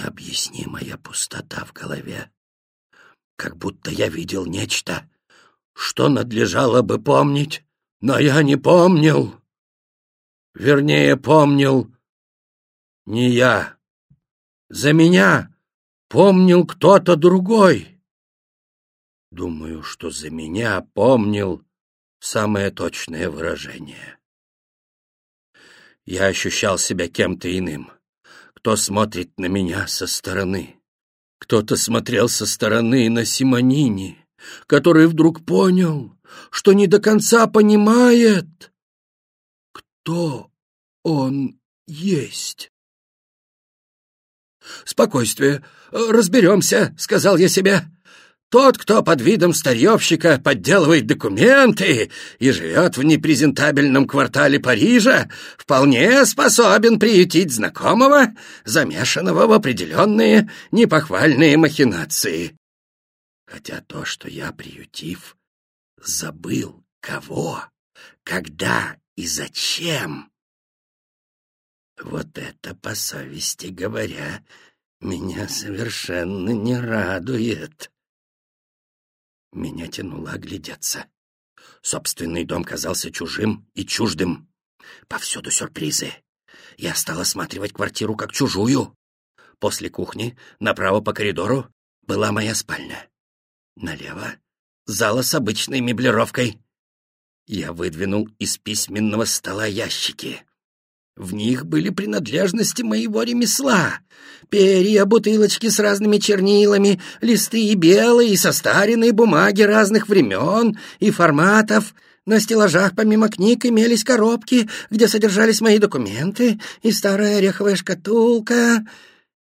необъяснимая пустота в голове. Как будто я видел нечто, что надлежало бы помнить, но я не помнил. Вернее, помнил не я. За меня помнил кто-то другой. Думаю, что за меня помнил самое точное выражение. Я ощущал себя кем-то иным, кто смотрит на меня со стороны. Кто-то смотрел со стороны на Симонини, который вдруг понял, что не до конца понимает, кто он есть. «Спокойствие, разберемся», — сказал я себе. Тот, кто под видом старьевщика подделывает документы и живет в непрезентабельном квартале Парижа, вполне способен приютить знакомого, замешанного в определенные непохвальные махинации. Хотя то, что я, приютив, забыл кого, когда и зачем. Вот это, по совести говоря, меня совершенно не радует. Меня тянуло оглядеться. Собственный дом казался чужим и чуждым. Повсюду сюрпризы. Я стал осматривать квартиру как чужую. После кухни, направо по коридору, была моя спальня. Налево — зала с обычной меблировкой. Я выдвинул из письменного стола ящики. В них были принадлежности моего ремесла. Перья, бутылочки с разными чернилами, листы и белые, и состаренные бумаги разных времен и форматов. На стеллажах помимо книг имелись коробки, где содержались мои документы, и старая ореховая шкатулка.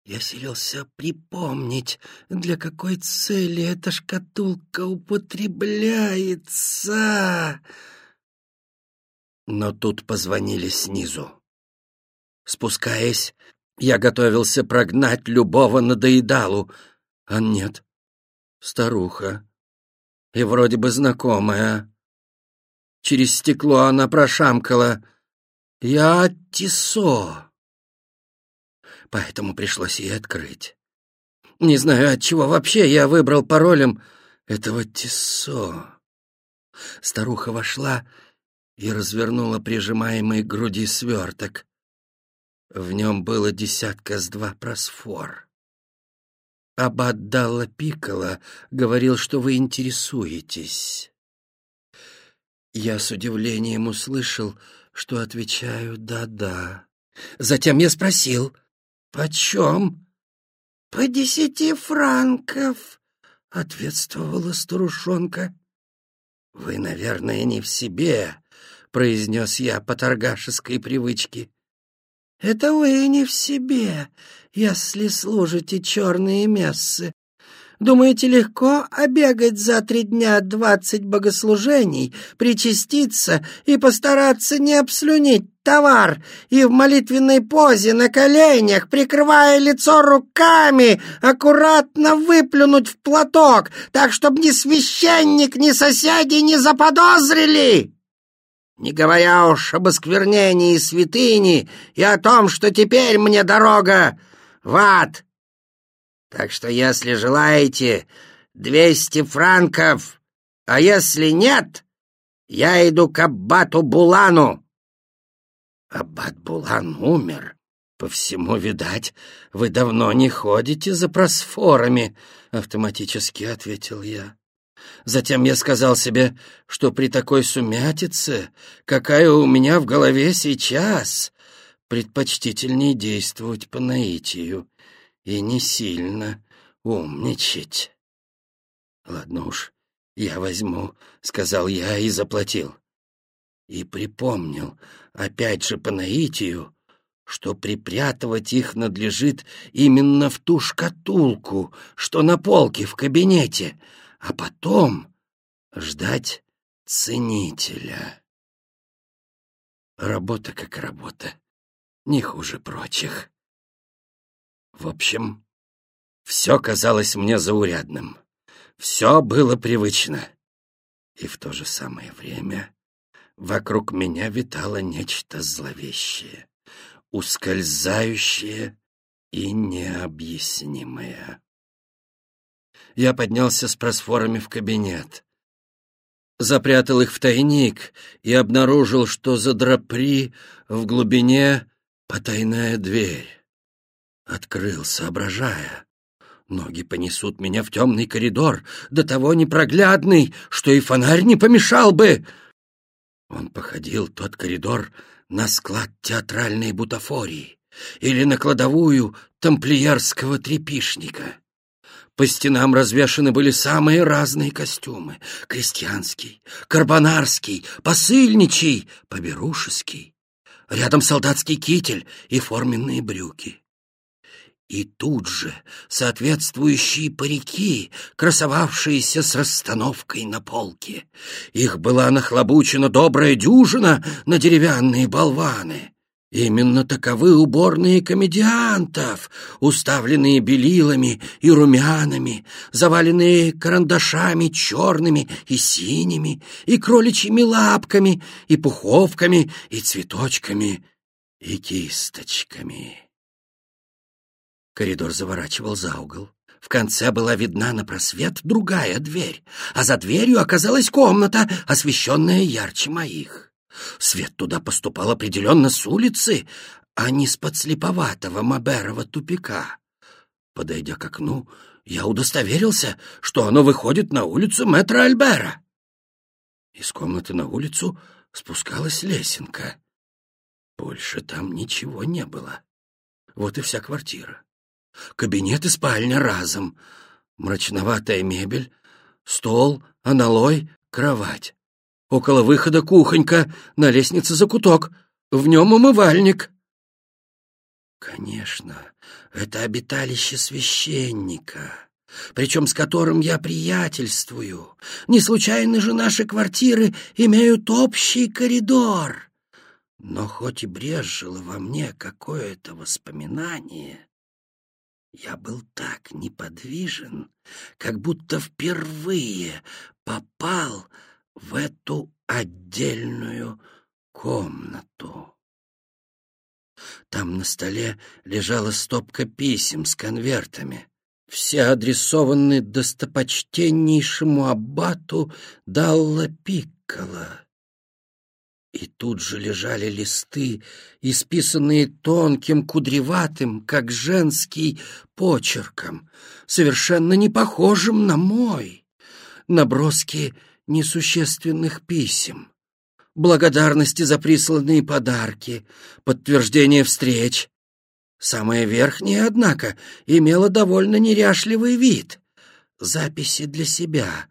Я селился припомнить, для какой цели эта шкатулка употребляется. Но тут позвонили снизу. Спускаясь, я готовился прогнать любого надоедалу, а нет, старуха. И вроде бы знакомая. Через стекло она прошамкала. «Я Тисо». Поэтому пришлось ей открыть. Не знаю, от чего вообще я выбрал паролем этого Тисо. Старуха вошла и развернула прижимаемый к груди сверток. В нем было десятка с два просфор. Аббат Далла Пиккола говорил, что вы интересуетесь. Я с удивлением услышал, что отвечаю «да-да». Затем я спросил «Почем?» «По десяти франков», — ответствовала старушонка. «Вы, наверное, не в себе», — произнес я по торгашеской привычке. Это вы не в себе, если служите черные мессы. Думаете, легко обегать за три дня двадцать богослужений, причаститься и постараться не обслюнить товар и в молитвенной позе на коленях, прикрывая лицо руками, аккуратно выплюнуть в платок, так, чтобы ни священник, ни соседи не заподозрили? Не говоря уж об осквернении святыни и о том, что теперь мне дорога в ад. Так что, если желаете, двести франков, а если нет, я иду к аббату Булану. Аббат Булан умер. По всему, видать, вы давно не ходите за просфорами, — автоматически ответил я. Затем я сказал себе, что при такой сумятице, какая у меня в голове сейчас, предпочтительнее действовать по наитию и не сильно умничать. «Ладно уж, я возьму», — сказал я и заплатил. И припомнил, опять же по наитию, что припрятывать их надлежит именно в ту шкатулку, что на полке в кабинете, а потом ждать ценителя. Работа как работа, не хуже прочих. В общем, все казалось мне заурядным, все было привычно. И в то же самое время вокруг меня витало нечто зловещее, ускользающее и необъяснимое. Я поднялся с просфорами в кабинет. Запрятал их в тайник и обнаружил, что за драпри в глубине потайная дверь. Открыл, соображая. Ноги понесут меня в темный коридор, до того непроглядный, что и фонарь не помешал бы. Он походил, тот коридор, на склад театральной бутафории или на кладовую тамплиерского трепишника. По стенам развешаны были самые разные костюмы — крестьянский, карбонарский, посыльничий, поберушеский. Рядом солдатский китель и форменные брюки. И тут же соответствующие парики, красовавшиеся с расстановкой на полке. Их была нахлобучена добрая дюжина на деревянные болваны. Именно таковы уборные комедиантов, уставленные белилами и румянами, заваленные карандашами черными и синими, и кроличьими лапками, и пуховками, и цветочками, и кисточками. Коридор заворачивал за угол. В конце была видна на просвет другая дверь, а за дверью оказалась комната, освещенная ярче моих. Свет туда поступал определенно с улицы, а не с подслеповатого Маберова тупика. Подойдя к окну, я удостоверился, что оно выходит на улицу метра Альбера. Из комнаты на улицу спускалась лесенка. Больше там ничего не было. Вот и вся квартира. Кабинет и спальня разом. Мрачноватая мебель, стол, аналой, кровать. Около выхода кухонька, на лестнице закуток. В нем умывальник. Конечно, это обиталище священника, причем с которым я приятельствую. Не случайно же наши квартиры имеют общий коридор. Но хоть и брезжило во мне какое-то воспоминание, я был так неподвижен, как будто впервые попал в эту отдельную комнату. Там на столе лежала стопка писем с конвертами, все адресованы достопочтеннейшему аббату Далла Пиккола. И тут же лежали листы, исписанные тонким, кудреватым, как женский, почерком, совершенно не похожим на мой. Наброски несущественных писем, благодарности за присланные подарки, подтверждение встреч. Самое верхнее, однако, имело довольно неряшливый вид. Записи для себя,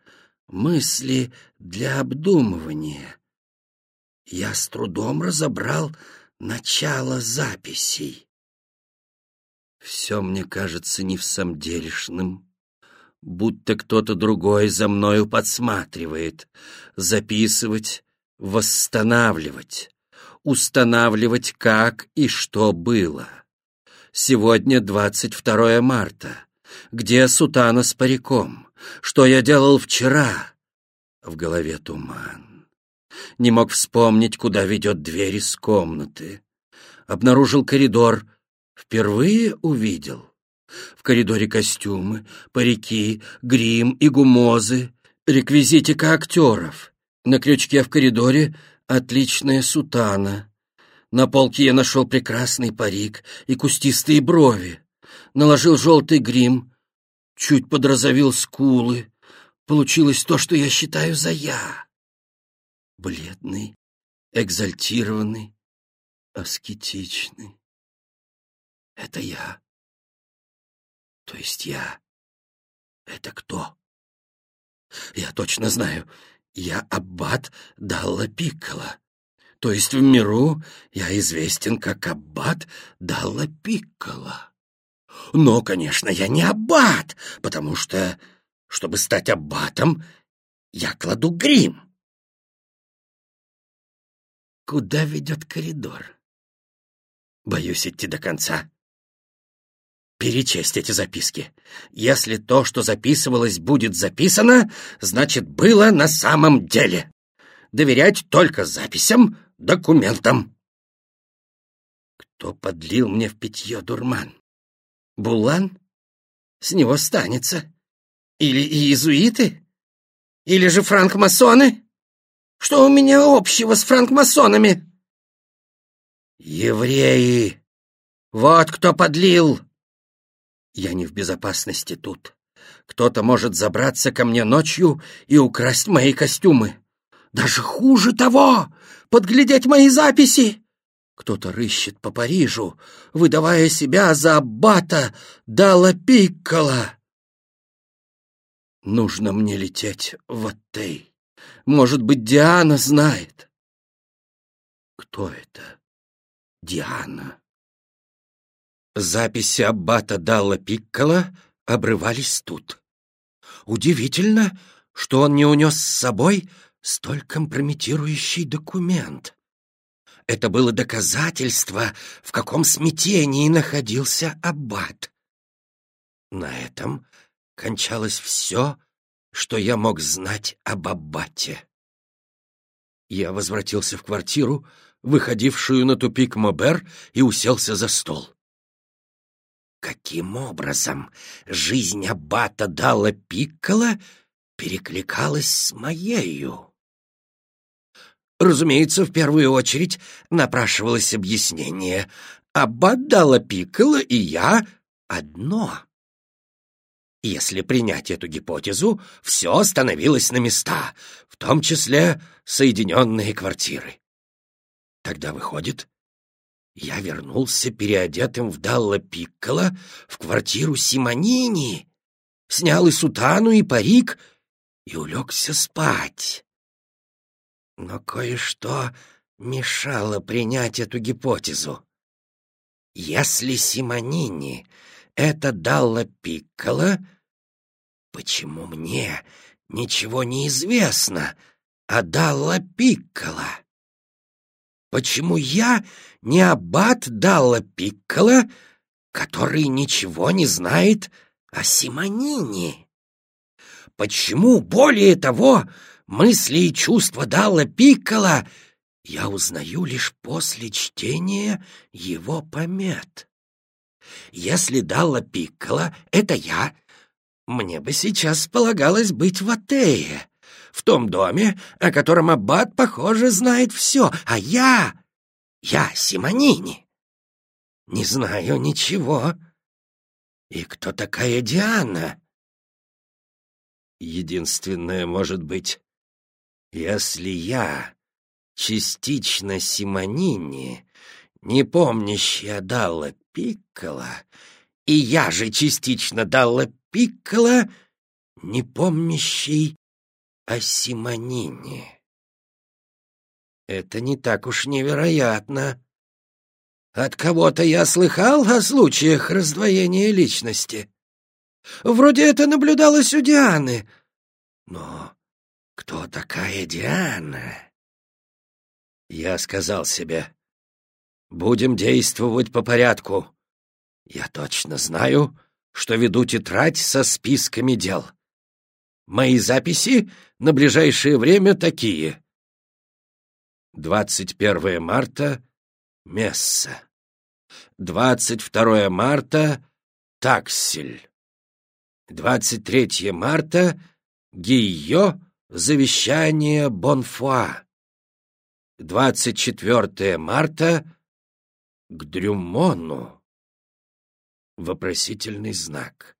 мысли для обдумывания. Я с трудом разобрал начало записей. Все мне кажется не в самом делешным будто кто-то другой за мною подсматривает. Записывать, восстанавливать, устанавливать, как и что было. Сегодня 22 марта. Где сутана с париком? Что я делал вчера? В голове туман. Не мог вспомнить, куда ведет дверь из комнаты. Обнаружил коридор. Впервые увидел. В коридоре костюмы, парики, грим и гумозы, реквизитика актеров. На крючке в коридоре отличная сутана. На полке я нашел прекрасный парик и кустистые брови. Наложил желтый грим, чуть подрозовил скулы. Получилось то, что я считаю за я. Бледный, экзальтированный, аскетичный. Это я. То есть я... Это кто? Я точно знаю. Я аббат Далла Пиккола. То есть в миру я известен как аббат Далла Пиккола. Но, конечно, я не аббат, потому что, чтобы стать аббатом, я кладу грим. Куда ведет коридор? Боюсь идти до конца перечесть эти записки. Если то, что записывалось, будет записано, значит, было на самом деле. Доверять только записям, документам. Кто подлил мне в питье дурман? Булан? С него станется. Или иезуиты? Или же франкмасоны? Что у меня общего с франкмасонами? Евреи! Вот кто подлил! Я не в безопасности тут. Кто-то может забраться ко мне ночью и украсть мои костюмы. Даже хуже того, подглядеть мои записи. Кто-то рыщет по Парижу, выдавая себя за аббата Дала Пиккола. Нужно мне лететь в Оттей. Может быть, Диана знает. Кто это? Диана. Записи аббата Далла Пиккола обрывались тут. Удивительно, что он не унес с собой столь компрометирующий документ. Это было доказательство, в каком смятении находился аббат. На этом кончалось все, что я мог знать об Аббате. Я возвратился в квартиру, выходившую на тупик Мобер, и уселся за стол. Каким образом жизнь Аббата дала Пиккола перекликалась с моею? Разумеется, в первую очередь напрашивалось объяснение. Аббат дала Пиккола и я одно. Если принять эту гипотезу, все становилось на места, в том числе соединенные квартиры. Тогда выходит, я вернулся переодетым в Далла Пиккола в квартиру Симонини, снял и сутану, и парик и улегся спать. Но кое-что мешало принять эту гипотезу. Если Симонини это Далла Пиккола, почему мне ничего не известно о Далла Пиккола? Почему я не аббат Далла Пиккола, который ничего не знает о Симонине? Почему, более того, мысли и чувства Далла Пиккола я узнаю лишь после чтения его помет? Если Далла Пиккола — это я, мне бы сейчас полагалось быть в Атее, в том доме, о котором Аббат, похоже, знает все, а я... я Симонини. Не знаю ничего. И кто такая Диана? Единственное, может быть, если я частично Симонини, не помнящая Далла Пиккола, и я же частично Далла Пиккола, не помнящий о Симонине. Это не так уж невероятно. От кого-то я слыхал о случаях раздвоения личности. Вроде это наблюдалось у Дианы. Но кто такая Диана? Я сказал себе, Будем действовать по порядку. Я точно знаю, что веду тетрадь со списками дел. Мои записи на ближайшее время такие. 21 марта — Месса. 22 марта — Таксель. 23 марта — Гийо — Завещание Бонфуа. 24 марта — к Дрюмону. Вопросительный знак.